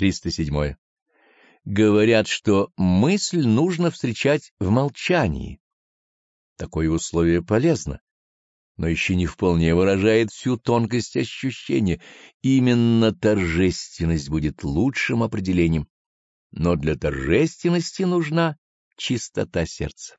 307. Говорят, что мысль нужно встречать в молчании. Такое условие полезно, но еще не вполне выражает всю тонкость ощущения. Именно торжественность будет лучшим определением. Но для торжественности нужна чистота сердца.